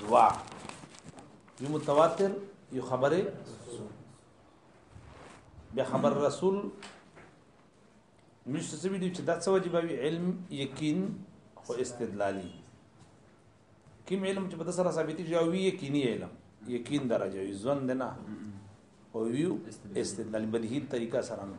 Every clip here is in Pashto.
دوا یو متواتر یو خبره بیا خبر رسول مشته سوي دي چې دا څه واجب وي علم یقین خو استدلالی کوم علم چې په دسر ثابتي چې وی یقیني علم یقین درجه وی ځوند نه او وی استدلال بدیهی طریقه سره نه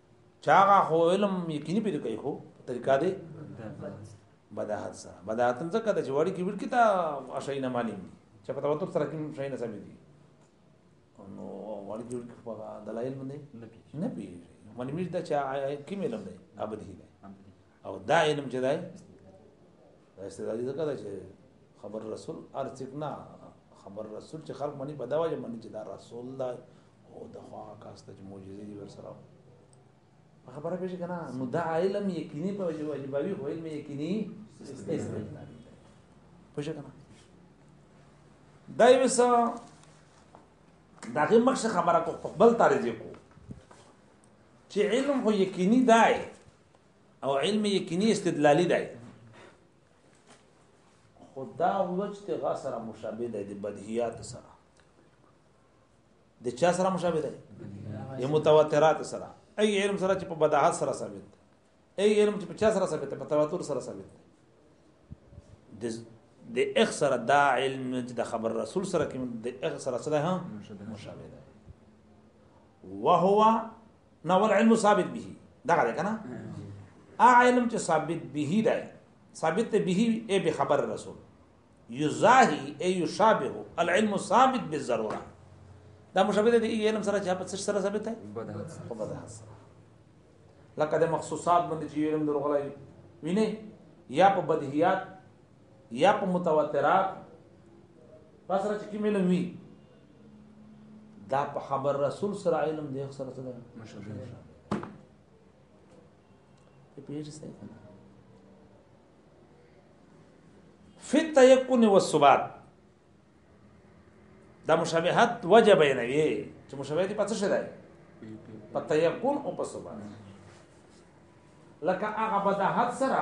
چاغه خو علم یقیني پیدا کوي خو په طریقه دی بداحت سره بداحت څنګه کده چې وړي کې ورکی تا شي نه معلوم دي چې په توتر سره کې شي نه سمې دي نو وړي کې ورکی په دلایل باندې نه پیږي نه پیږي معنی مې دا چې کوم علم دی ابدي دی او دا علم چې دی دا استدلالي ځکه ده چې خبر رسول ارڅک نه خبر رسول چې خلق منی په دا وجه منی چې دا رسول ده او د خو کاس ته معجزې دي ورسره خبره پېښه کنه نو دا علم یقیني په وجه واجبوي خو علم یقیني استدلالي پوه کنه دا یو څه دغه مخ خبره کو خپل تاریخ کو چې علم خو یقیني دی او علم یقیني استدلالي دی خدا وجه ته غا سره مشابه دی د بدیهیات سره د چا سره مشابه دی د متواترات سره ای علم سره چې په بداحت سره ثابت ای علم چې په چا سره ثابت په تواتر سره ثابت د د اخ سره دا علم چې د خبر رسول سره کې د اخ سره سره هم مشابه دی وهو نو ول علم ثابت به دغه ده کنه ا علم چې ثابت به دی ثابت به ای به خبر رسول یزاهی ای یشابه العلم ثابت بالضروره دا مشابه دی علم سره چې په څه سره ثابت دی په بداحت سره لکه د مخصوصات باندې چې علم درغلای ویني یا په بدیهیات یا په متواترات پس را چې کوم علم وي دا په خبر رسول سره علم دی سره څه دی مشابه په پیژ سره کنه فی التیقن والثبات دا مشابهت وجه بیانوي چې مشابهت په څه شي دی په تیقن او په ثبات لکه هغه بداحت سره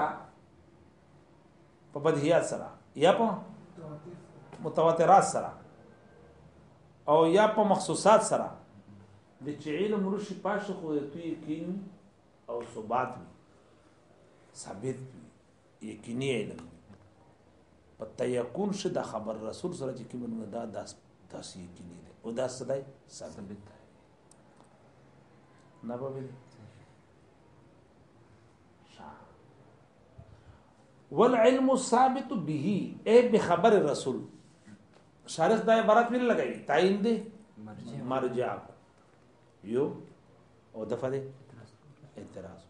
په بدهیات سره یا په متواترات سره او یا په مخصوصات سره د چې علم رشي پاش خو ته یقین او ثبات وي ثابت وي یقیني علم په تیقون شه د خبر رسول سره چې کوم دا داس داس یقیني دی او داس صدای ثابت دی نه به والعلم ثابت به اے بخبر رسول شارح دا عبارت ویل لګی تعین دی مرجع یو او دفع دی اعتراض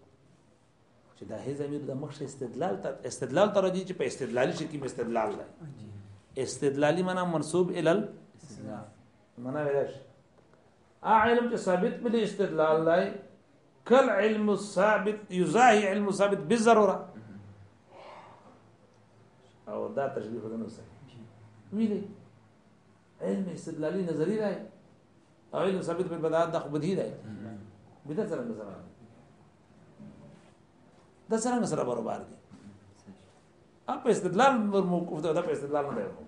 چې دا هي زمير د مخ استدلال ته استدلال ته راځي چې په استدلالي شي کې استدلال دی استدلالي معنا منسوب ال معنا ویل شي علم چې ثابت په استدلال دی کل علم الثابت یزاهی علم الثابت بالضروره او دا تشبیه خدای نو صحیح ویلې علم استدلالی نظری راي او علم ثابت په بدعات د خو بدی راي بده سره سره دا سره سره برابر دي اپ استدلال موقوف ده دا په استدلال نه دی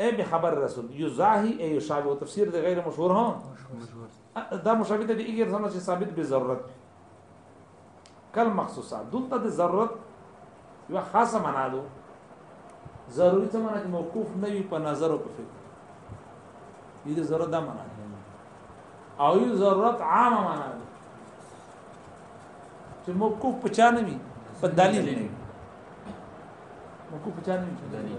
اي بخبر الرسول يزاهي اي يشابه تفسير دي غير مشهور ها مشهور دا مشابه دي اي غير سمجھ ثابت بضرورت کل مخصوصه دلته د ضرورت یو خاصه معنا ده ضروري ته معنا چې موقوف نه وي په نظر او په فکر دې د ضرورت دا معنا ده او یو ضرورت عامه معنا ده چې موقوف په چا نه وي په دلیل نه وي موقوف په چا نه وي په دلیل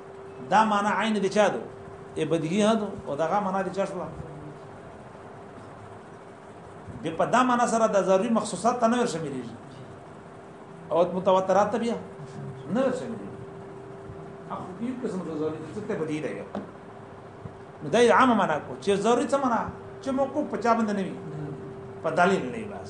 دا معنا عین د چا دو ای بدیهی هدو او دغه معنا د چا شو به په دا معنا سره د ضروري مخصوصات ته نه ورشمېږي او متواترات ته بیا نه ورشمېږي اخو یو قسم د ضروري څه ته بدی دی نو دا عامه معنا کو چې ضروري څه معنا چې مو کو په چا باندې نه وي په دلیل نه بس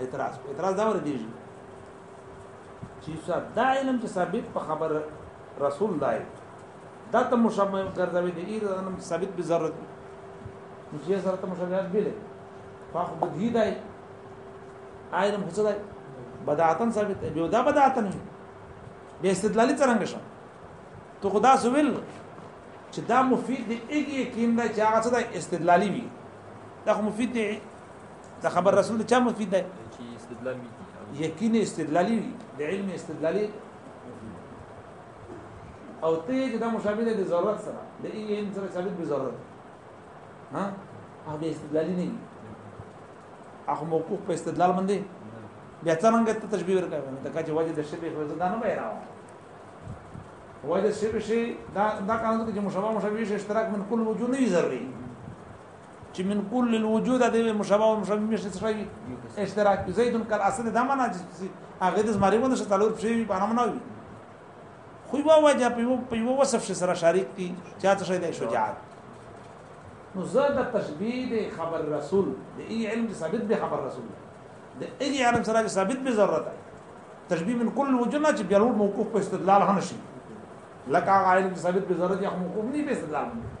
اعتراض اعتراض دا ور دي چې صاحب دا علم چې ثابت په خبر رسول دی دا ته مشابه ګرځوي دی ایر علم ثابت به ضرورت نو چې سره ته مشابهت به لري فاخو بدی دی علم هڅه دی بدعتن ثابت دی دا بدعتن به استدلالي څنګه شو ته خدا سویل چې دا مفید دی ایګ یقین دا چې هغه څه استدلالي وي دا خو مفید دی دا خبر رسول چا مفید دی چې استدلال وي یقین استدلالی وي د علم استدلالی او ته چې دا مشابه دی د ضرورت سره د علم سره ثابت به ضرورت ها او د استدلالی نه اخو موقوف په استدلال باندې بیا څنګه ته تشبیه ورکړې نو دا چې وجه د شبه خو دا نه وای راو وجه شبه شي دا دا قانون کې چې مشابه مشابه شي اشتراک من کل وجوه نه ضروري چې من کل الوجود د مشابه او مشابه مشته څه شي اشتراک زید کل اصل دا معنا چې هغه د زمری باندې څه تعلق شي په اړه منوي خو یو وجه په یو په یو وصف سره شریک دي چې څه شي د شجاعت نو زه د تشبیه د خبر رسول د ای علم ثابت به خبر رسول د ای علم سره ثابت به ضرورت تشبیه من کل وجه نه چې بیا موقوف په استدلال هم شي لکه عالم ثابت به ضرورت یا موقوف نه به استدلال باندې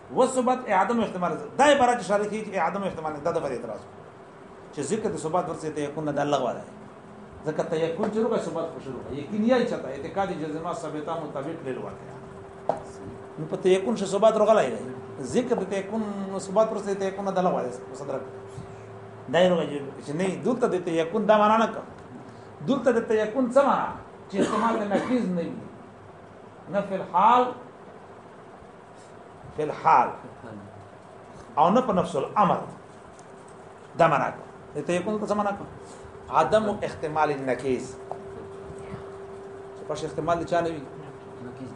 وثبت اعدم احتمال دا عبارت چې شارح کوي چې اعدم احتمال دا د بری اعتراض چې ذکر د ثبات ورته ته یکون د الله غواړي ځکه ته یکون چې روغه ثبات خو شروع یقین یې چاته اعتقاد جزما ثابته مطابق لیل واقع نو په ته یکون ش ثبات روغلای دی ذکر د ته یکون ثبات ورته ته یکون د الله غواړي صدر دا یو چې نه دلته د ته یکون دا معنا نه کوي دلته د ته یکون څه معنا چې استعمال د نفیز نه وي نفي الحال فی الحال او نه په نفس الامر دا معنا کو ته یو کوم څه معنا کو عدم احتمال النکیز پښه احتمال چا نه وی نکیز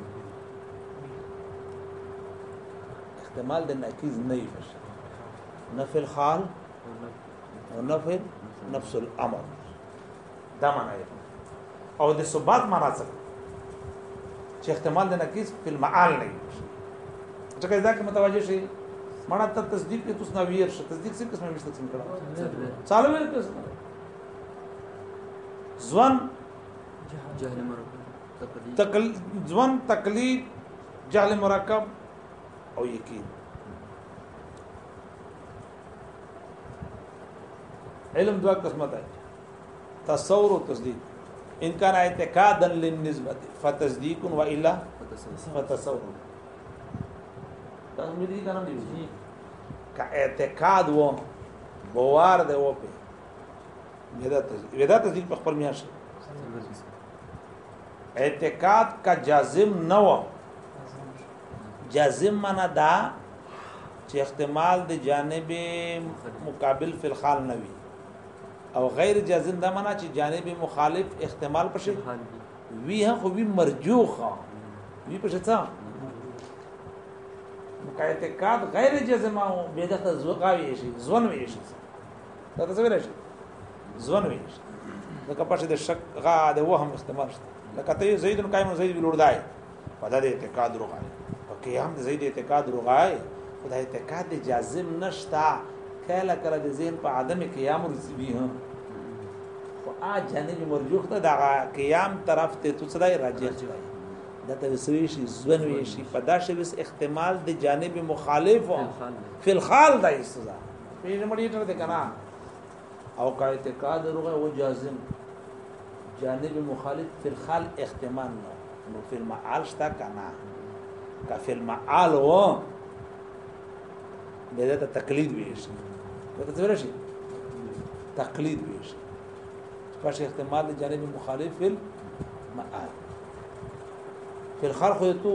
احتمال د نکیز نه وی پښه نفي الحال ونفي نفس الامر دا معنا یې او د ثبات معنا څه چې احتمال د نقیص په المعال نه ځکه دا کې متوجه شي معنا ته تصدیق کې تاسو نه ویر شي تصدیق څه قسمه مشته څنګه کړه چالو ویر کړه ځوان جهل مرکب تقل ځوان تقلید جهل مرکب او یقین علم دوا قسمه ده تصور او تصدیق ان کان اعتقادا للنسبه فتصدیق و الا فتصور تاسو مې دې کنه دې کا اعتقاد و باور دی و په ودا تصدیق ودا تصدیق په خپل میاش اعتقاد کا جازم نه و جازم معنا دا چې احتمال د جانب مقابل فی الحال نه وي او غیر جازم دا معنا چې جانب مخالف احتمال پشه وی هم خو وی مرجوخه وی پشه څه اعتقاد غیر جزم او بدعت زوقاوی شي زون وی شي دا څه ویل شي زون وی شي دا کپاشه د شک غا د وهم استعمال شته لکه ته زیدن قائم زید ولوردای په دې اعتقاد روغای په کې هم د زید اعتقاد روغای خو د اعتقاد جازم نشتا کله کله د ذهن په عدم قیام رسیدي هم خو ا جانب مرجوح ته د قیام طرف ته تسلای راجح دی دا ته وسوي شي ځون وي شي په دا شی بس احتمال د جانب مخالف فی الخال د استزا پیژمړی ټر د کنا او کا اعتقاد روغه و جازم جانب مخالف فی الخال احتمال نو نو فی المعال شتا کنا کا فی المعال و بیا ته تقلید ویش ته ته ورشي تقلید ویش پښ احتمال د جانب مخالف فی المعال فی الخال خو ته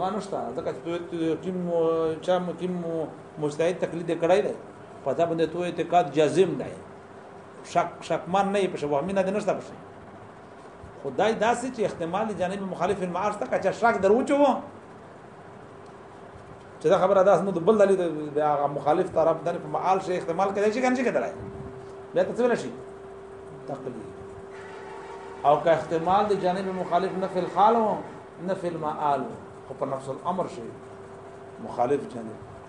غانشتا ځکه ته ټیم چا ټیم مجتهد تقلید کړای دی پتا باندې تو اعتقاد جازم دی شک شکمن نه په شوه مینه دې نشته پښه خدای داسې چې احتمال جانب مخالف المعاش ته کچا شک دروچو چې دا خبره داس نو د بل دلی د هغه مخالف طرف دلی په معال شي احتمال کړي شي کنه شي کېدلای بیا ته څه شي تقلید او که احتمال د جانب مخالف نه فی الحال نه فی المعال خو په نفس الامر شي مخالف جانب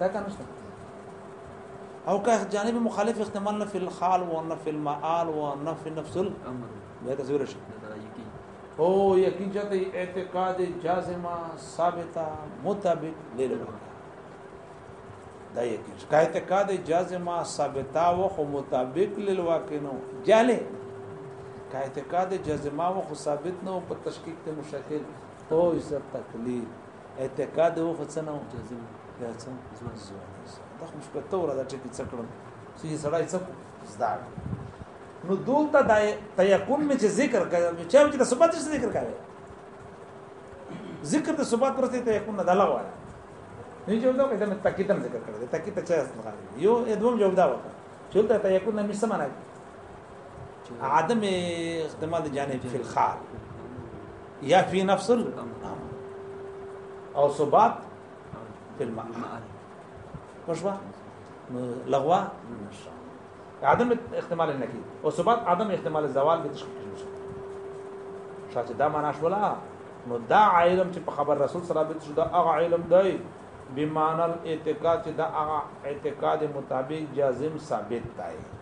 دا کنه شته او که جانب مخالف احتمال نه فی الخال و نه فی المعال و نه فی نفس الامر بیا تصویر شي او یقین چاته اعتقاد جازمه ثابته مطابق لیل دا یقین کا اعتقاد جازمه ثابته و خو مطابق لیل واقع نو جاله کا اعتقاد جازمه و خو ثابت نو په تشکیک ته مشکل او ایسه تکلیف اعتقاد و خو څه نه و چې زه بیا څه زور زور دا خو شپه توره دا ټکی څه کړم چې سړی څه زده نو دلته د تیقن مې چې ذکر کړم چې چې د ثبات څه ذکر کړم ذکر د ثبات پر څه تیقن نه دلا وایي نه جواب دا کړم تکیدم ذکر کړم تکید ته څه مخالف یو ادوم جواب دا وکړ چې دلته تیقن نه مې سمانه عدم استعمال جانب فی الخال یا فی نفس او ثبات فی المعارف وشوا لغوا عدم احتمال النفي او ثبات عدم احتمال الزوال به تشکیل شي شاته دا معنا شولا نو دا علم چې په خبر رسول صلی الله علیه وسلم دا هغه علم دی بمعنى الاعتقاد چې دا هغه اعتقاد مطابق جازم ثابت دی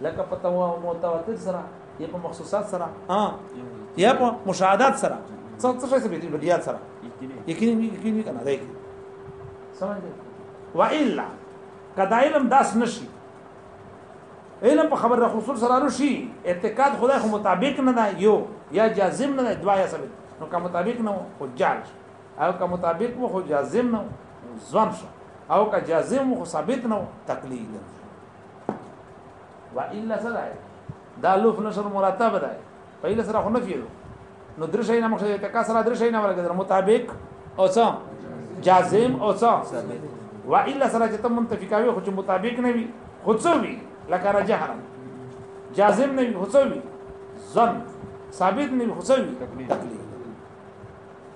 لکه په تو او متواتر سره یا په مخصوصات سره ها یا په مشاهدات سره څه څه څه به دې بیا سره یقیني نه یقیني کنه دی سمجه و الا کدا علم داس نشي علم په خبر رسول سره نشي اعتقاد خدای خو مطابق نه دی یو یا جازم نه دی دوا یا ثابت نو که مطابق نه خو جال او که مطابق خو جازم نه ځوان شو او که جازم خو ثابت نه تقلید و الا سره دا لوف نشر مرتب ده په الا سره خو نه فیلو نو درې شي نه مخه ته کا سره درې شي نه ورګدر مطابق او څه جازم او څه و الا سره چې ته منتفقاوي خو چې مطابق نه وي خو څه وي لکه رجحر جازم نه وي خو څه وي ظن ثابت نه وي خو څه وي تکلیف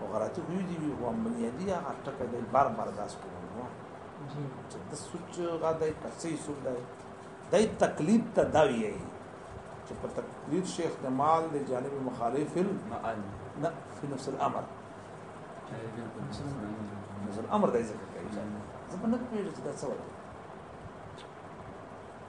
او غلطي خو دي وي خو بنیادي هغه ټکی دی بار بار داس کوو چې د سوچ غا دی کسي سوچ دی دای تقلید ته دا ویي چې په تقلید شي احتمال د جانب مخالف نه فی نفس الامر نفس الامر دای ذکر کوي ځکه نه پیژنې چې دا څه وایي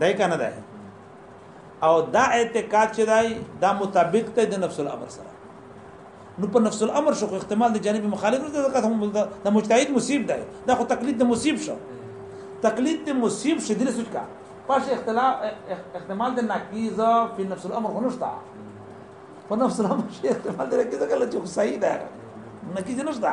دای کنه دای او دا اعتقاد چې دای دا مطابق ته د نفس الامر سره نو په نفس الامر شو احتمال د جانب مخالف ته ځکه هم د مجتهد مصیب دی دا خو تقلید د مصیب شو تقلید د مصیب شې دې سوچ کا پاش اختلاف احتمال د ناقیز په نفس الامر خو نشته په نفس الامر شې احتمال د ناقیز کله چې صحیح ده ناقیز نشته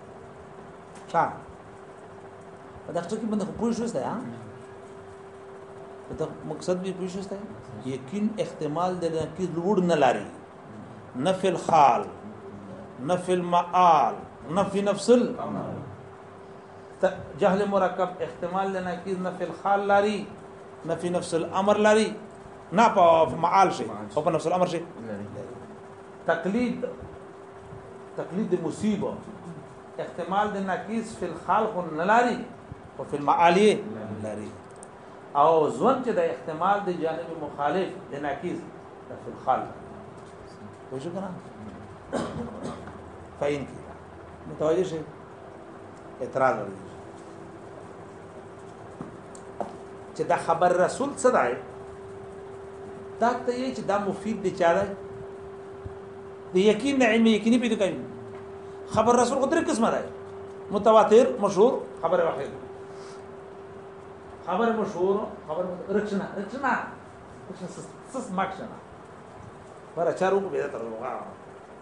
چا په دغه کې باندې پوه شوسته ها په دغه مقصد به پوه شوسته یقین احتمال د کې لوړ نه لري نفي الخال نفي المآل نفي نفس جهل مرکب احتمال لنا کې نفي الخال لري نفي نفس الامر لري نه په معال شي او په نفس الامر شي تقلید تقلید مصیبه احتمال د ناقص فی الخال خو نه لري او فی المعالی لري او ځون چې د احتمال د جانب مخالف د ناقص د فی الخال وشو کنه فین کی متوجه شئ اعتراض ورته چې دا خبر رسول څه دی دا ته یې چې دا مفید دی چا دی د یقین علم یقیني پیدا کوي خبر رسول قدر قسمه دی متواتر مشهور خبر واحد خبر مشهور خبر رچنا رچنا رچنا سس ماکشنا ورا چارو کو به تر لوګا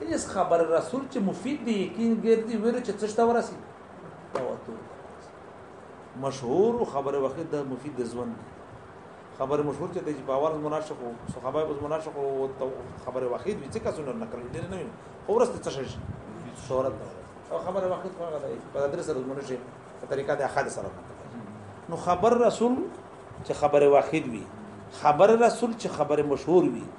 هیڅ خبر رسول چې مفید دی یقین غیر دی ویره چې څه ورسی تواتر مشهور خبر وخت د مفید د ځوان دی خبر مشهور چې د باور مناشق او صحابه په مناشق او خبر واحد وي څه کسونه نقل ډیر نه وي خو ورسته څه شي شهرت او خبر واحد خو هغه دی په درس سره منشي په طریقه د احد سره نو خبر رسول چې خبر واحد وي خبر رسول چې خبر مشهور وي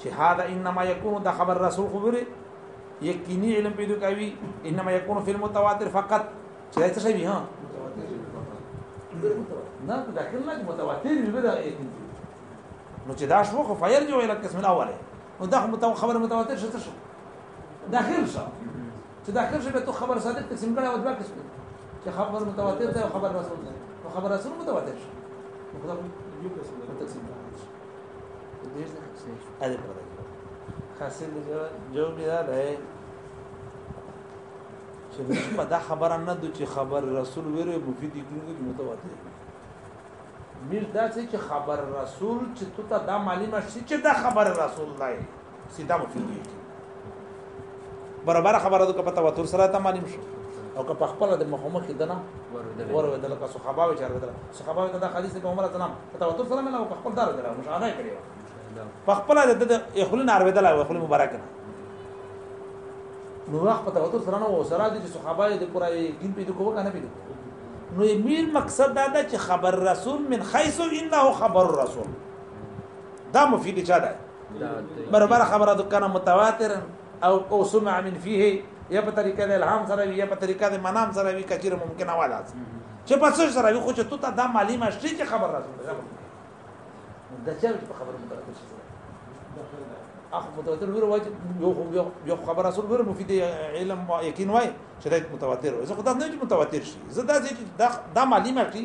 چې هاذا انما يكون د خبر رسول خبره یقیني علم پیدا کوي انما يكون في المتواتر فقط چې دا څه شي ها نه دا کله متواتر وي بدا یقین نو چې دا شو خو فیر جو الى القسم الاول نو دا متو خبر متواتر شته شو داخل شو چې داخل شو به تو خبر صادق تقسیم کړه او دوا قسم چې خبر متواتر ده او خبر رسول ده نو خبر رسول متواتر شو نو خدای یو قسم تقسیم دې څه خاصه اده پر دې خاصه دې جو بیا ده چې په دا خبره نه دوی چې خبر رسول ویره مفید دي کوي چې متواته میر دا چې خبر رسول چې تو ته دا معلومه شي چې دا خبر رسول دی سیدا مفیدی برابر خبره ده کپتا وتر سره ته مانیم شو او که پخپل د مخمخ دنا ورو دل کا صحابه و چار بدل صحابه ته د حدیث په عمر سلام ته وتر سره مله پخپل دار دل مش هغه کړی پخپل د اخلو نار بدل او اخلو مبارک نو وخت په وتر سره نو سره د صحابه د پورا دین پیدا کوو کنه پیدا نو میر مقصد دا ده چې خبر رسول من حيث انه خبر رسول دا مفید چا ده برابر خبره د کنه متواتر او او سمع من فيه یا په طریقه د الهام سره یا په طریقه د منام سره وی کچیر ممکنه والا چې په څه سره وی خو چې تو ته دا مالی مشتي چې خبر راځي دا چې په خبره متواتر شي اخ متواتر ور واجب یو یو یو خبر اصل ور مفید علم یقین وای چې دا متواتر وي زه خدای نه چې متواتر شي زه دا چې دا مالی مشتي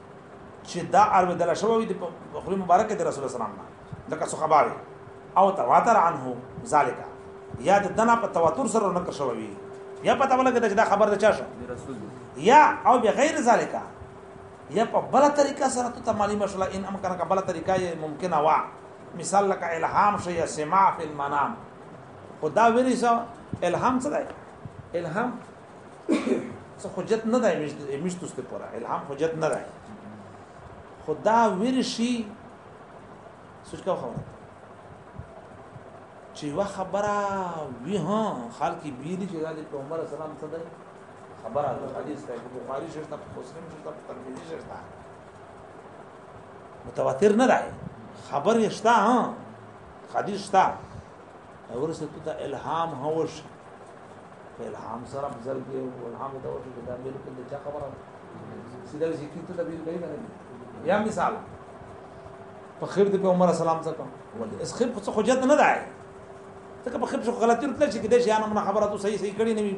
چې دا ارویدل شوی وي د خلی مبارک د رسول سلام نه لکه څه خبره او تواتر عنه ذالک یا د دنا په تواتر سره نقل شوی وي یا پته ولګی چې دا خبر د چا شو یا او بغیر ذالک یا په بل طریقه سره ته معلومه شول ان امکان کا بل طریقه یې ممکنه وا مثال لکه الهام شي یا سماع فی المنام خدا ویلی سو الهام څه دی الهام څه حجت نه دی مشتوسته پورا الهام حجت نه دی خدا ورشي سوچ کا خبره چې وا خبره وی ها خلک بیری چې د پیغمبر اسلام څه دی خبره د حدیث په بخاری شته په مسلم شته په ترمذی شته متواتر نه راځي خبر شته ها حدیث شته ورسته ته الهام هوش الهام سره ځل کې الهام ته ورته دا بالکل د چا خبره سیده ذکر ته تبدیل کوي نه یا مثال په خیر د عمر سلام څخه ولې اس خیر څه حجت نه ده ځکه په خیر څه غلطي ورته چې کده شي انا خبره ته صحیح صحیح کړی نه وي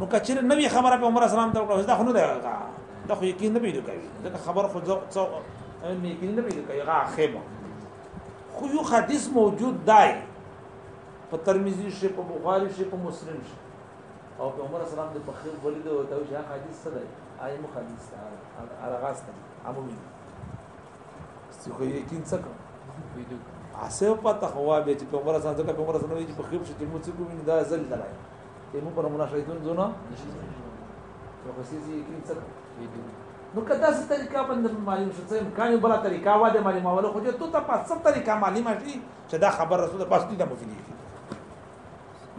نو کچره نوې خبره په عمر سلام ته ورته دا خو نه ده دا خو یقین نه پیدا کوي ځکه خبر خو څو یقین نه پیدا کوي هغه خیبه خو یو حدیث موجود دی په ترمذی شي په بخاری شي په مسلم شي او په عمر اسلام د فخر ولید او ته شي حدیث څه دی آی مو حدیث ته ارغاس ته امو مين څه خو یقین څه کوم اسه پته خو به چې په عمر اسلام ته په عمر اسلام چې په خیر شي چې مو څه کوم دا زل دلای تیمو پر منافیتون زونه نو خو سیسی یقین څه نو که داسې طریقه باندې معلوم شو څه امکان بل طریقه وا د معلومولو خو ته ته په څه طریقه معلومه شي چې دا خبر رسول بس دې د مفیدی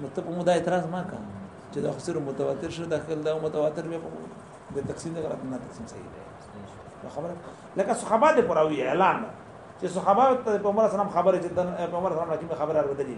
نو ته په مودا اعتراض ما کا چې دا خسر متواتر شو داخل دا متواتر به د تقسیم نه غلط نه تقسیم صحیح دی خبره لکه صحابه دې پراوی اعلان چې صحابه ته پیغمبر اسلام خبره چې پیغمبر اسلام راکې خبره ورته دي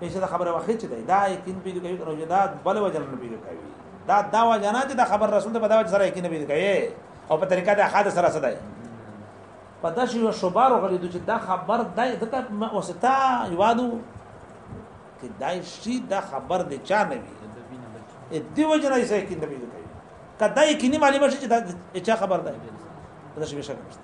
پیسې دا خبره واخې چې دا یقین به کوي روزه دا بل وجر نه پیږي کوي دا دا وجنا چې دا خبر رسول ته په دا وجه سره یقین به کوي او په طریقه د احاد سره سره دی په داسې یو شوبار غلي چې دا خبر دای دته وستا یوادو چې دای شي دا خبر د چا نه وي ا دې وجه نه یې سې کې نه وي کدا یې کې نه معلومه شي چې دا چا خبر ده دا شي بشک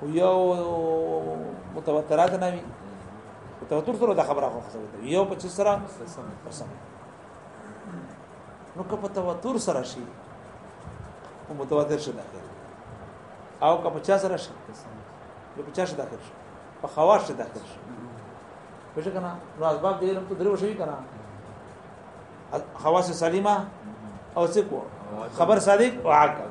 خو یو متوترات نه وي متوتر سره دا خبره خو ثابت وي یو په سره قسم نو که په توتر سره شي او متوتر شي داخل او که په چا سره شي نو په چا شي داخل شي په خواص شي داخل شي پښه کنه نو اسباب دی علم ته درو شي کنه خواص سلیمه او څه کو خبر صادق او عاقل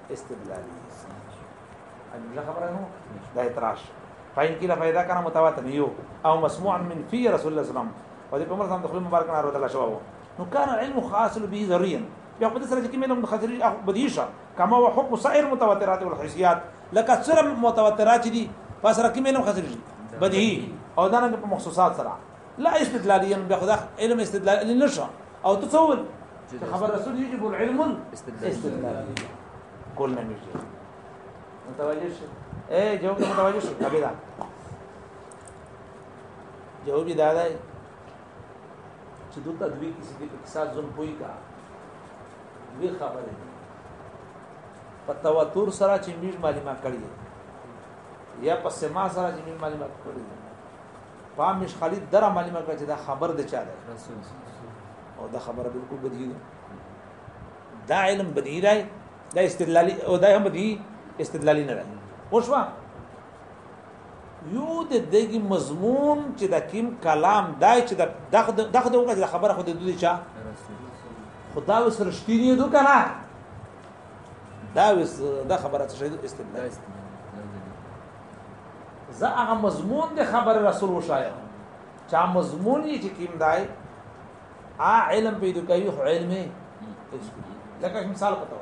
استدلالی جمله خبره نو دا اعتراض فاین کله پیدا کنه متواتر یو او مسموع من فی رسول الله صلی الله علیه وسلم او د پیغمبر صلی الله مبارک نه رسول شو نو کان علم حاصل به ذریا بیا په دې سره چې کومه خسري بدیشه کما هو حکم سائر متواترات والحسیات لکه سره متواترات دي فسره کومه خسري بدی او دا نه په مخصوصات سره لا استدلاليا بیا خدا علم استدلال نشه او ته څول خبر رسول يجب العلم استدلالي کول نه نشي متوجه شي اے جواب متوجه شي کبه دا جواب دا دی چې دوی تدوی کسی کې په کسات زون پوي کا دوی خبره په تواتر سره چې میږ معلومه کړی یا په سما سره چې میږ معلومه کړی پام مش خالد دره معلومه کړه چې دا خبر د چا ده او دا خبره بالکل بدیهی ده دا علم بدیهی دی دا استدلالی او دا هم بدیهی استدلالی نه دی وشوه یو د دغه مضمون چې د کیم کلام دای چې د دغه دغه دغه خبره خو د دوی چا خدا وس رښتینی دو کنه دا وس دا خبره څه استدلال زه هغه مضمون د خبر رسول وشایم چا مضمون یې چې کیم دای ا علم پیدا کوي خو علم لکه مثال کوته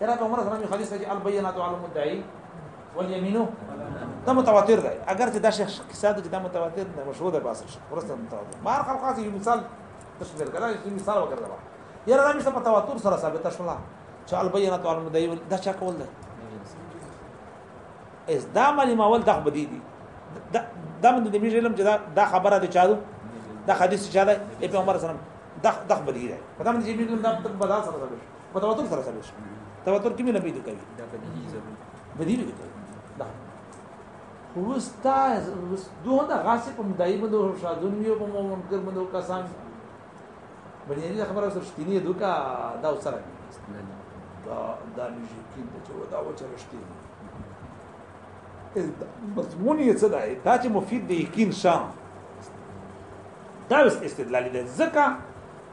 ترا په عمر سره می حدیث کې البینات علی المدعی والیمینو دا متواتر دی اگر چې دا شیخ قصه ده چې دا متواتر نه مشهور ده باسه شي ورسته متواتر مار خلق خاص یو مثال تشمیر کړه یو مثال وکړه دا یره دا مشه په تواتر سره ثابت شولا چې البینات علی المدعی دا چا کول ده اس دا معلومول د خبدي دي دا من د میږي علم چې دا دا خبره ده چادو دا حدیث چې دا ای په عمر سره دا د خبدي ده په دا من چې میږي علم دا په بدل سره سره په تواتر سره سره تواتر کې مې نبی دي کوي دا په دې ځای بدی دي دا خوستا دوه دا غاسب هم دایمه دوه شادون یو په منکر منو کسان بنیادی دا خبره سره شتینی دوکا دا سره دا دا نشي کېږي چې دا و چې رښتینی مضمون یې څه دی دا چې مفید دی یقین شام دا بس استدلال دی ځکه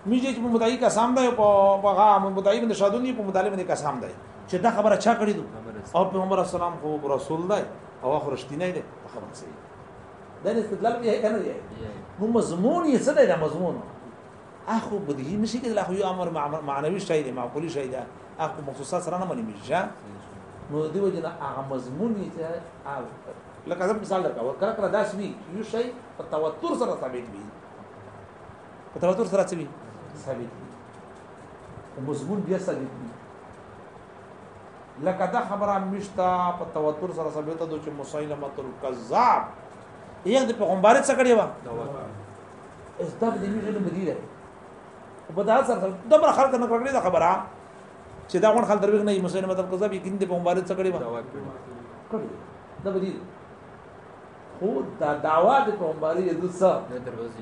میږي چې مدعی کا سام دی په هغه مدعی باندې شادون دی په مدعی باندې کا سام دی چې دا خبره چا کړې دو او پیغمبر اسلام خو رسول دی او اخر رښتینی دی خبره صحیح دا استدلال به کنه دی نو مضمون یې څه دی دا مضمون اخو بدیهی نشي کېدل اخو یو امر معنوي شی دی معقولي شی دی اخو مخصوصات سره نه مني میشه نو دی وجنه هغه مضمون یې ته لکه زم مثال درکا ور کړه کړه داس وی یو شی په توتر سره ثابت وي په توتر سره ثابت ثابت مضمون بیا ثابت وي لکه دا خبره مشتا په توتر سره ثابته ده چې مسیلمه تل کذاب یې د پیغمبر څخه کړی و اس دا د نیو ژوند بدی ده په دا سره دمر خلک نه کړی دا خبره چې دا غون خلک دروغ نه یې مسیلمه تل کذاب یې ګنده پیغمبر څخه کړی و کړی دا بدی ده خو دا داوا د پیغمبري د څه دروازې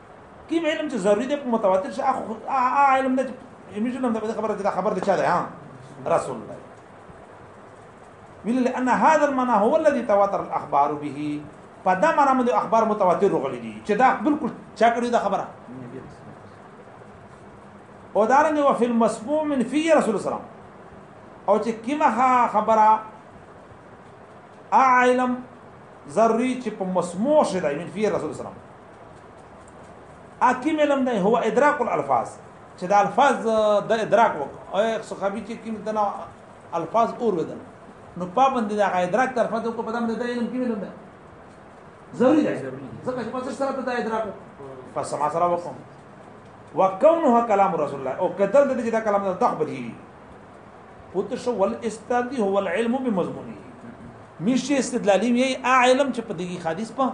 کوم علم چې ضروري دی په متواتر شي هغه علم دی چې ابن جنم د خبره چې دا خبر دی چا دی ها رسول الله ویل لأن هذا المعنى هو الذي تواتر الاخبار به په دا معنی باندې اخبار متواتر غلي دي چې دا بالکل چا کړی دا خبره او دا رنګ او فلم مسموع من فی رسول الله سلام او چې کیمه خبره علم ذری چې په مسموع شې دا من فی رسول الله سلام اکیم علم نه هو ادراک الالفاظ چې د الفاظ د ادراک وک او صحابي چې کوم تنا الفاظ اور ودل نو پابند دي هغه ادراک تر فاده کو په دم د علم کې علم ده ضروري ده ځکه چې پاتې سره ته د ادراک په سما سره وکم وکونه کلام رسول الله او کدل د دې دا کلام د تخبر هي پوت شو ول استدلال هو العلم بمضمونه میشي استدلالي وی ا علم چې په دغه حدیث په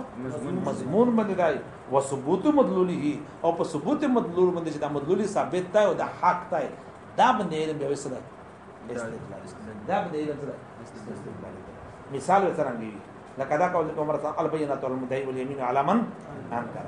مضمون باندې دای او ثبوت مدلوله او په ثبوت مدلول باندې چې دا مدلول ثابت دی او دا حق دی دا باندې علم به وسره استدلال دا باندې علم سره استدلال مثال ورته رانګي لکه دا قول عمر صلی الله علیه وسلم البینات والمدعی والیمین علی من انکر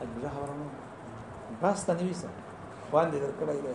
اجازه خبره نه بس ته نیوي سره خوان دې درکړای دی